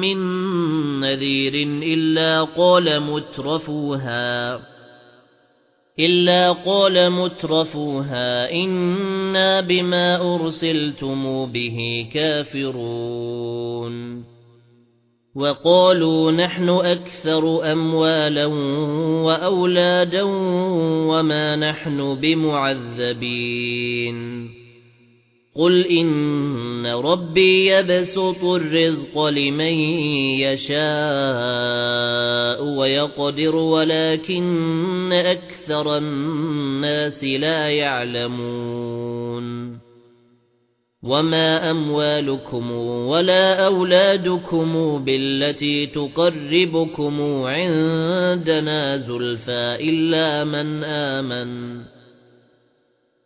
من نذير إلا قال مترفوها إلا قال مترفوها إنا بما أرسلتم به كافرون. وقالوا نحن أكثر أموالا وأولادا وما نحن بمعذبين. قُلْ إِنَّ رَبِّي يَبْسُطُ الرِّزْقَ لِمَن يَشَاءُ وَيَقْدِرُ وَلَكِنَّ أَكْثَرَ النَّاسِ لَا يَعْلَمُونَ. وَمَا أَمْوَالُكُمْ وَلَا أَوْلَادُكُمْ بِالَّتِي تُقَرِّبُكُمْ عِندَنَا زُلْفَىٰ إِلَّا مَنْ آمَنَ.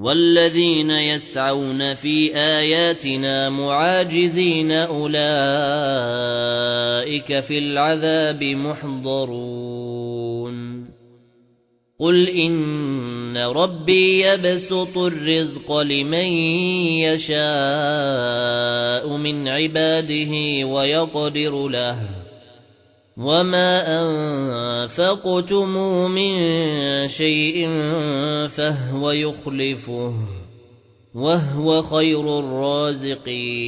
وَالَّذِينَ يَسْعَوْنَ فِي آيَاتِنَا مُعَاجِزِينَ أُولَئِكَ فِي الْعَذَابِ مُحْضَرُونَ. قُلْ إِنَّ رَبِّي يَبْسُطُ الرِّزْقَ لِمَن يَشَاءُ مِنْ عِبَادِهِ وَيَقْدِرُ لَهُ. وَمَا أَنفَقْتُم مِّن شَيْءٍ فَهُوَ يُخْلِفُهُ وَهُوَ خَيْرُ الرَّازِقِينَ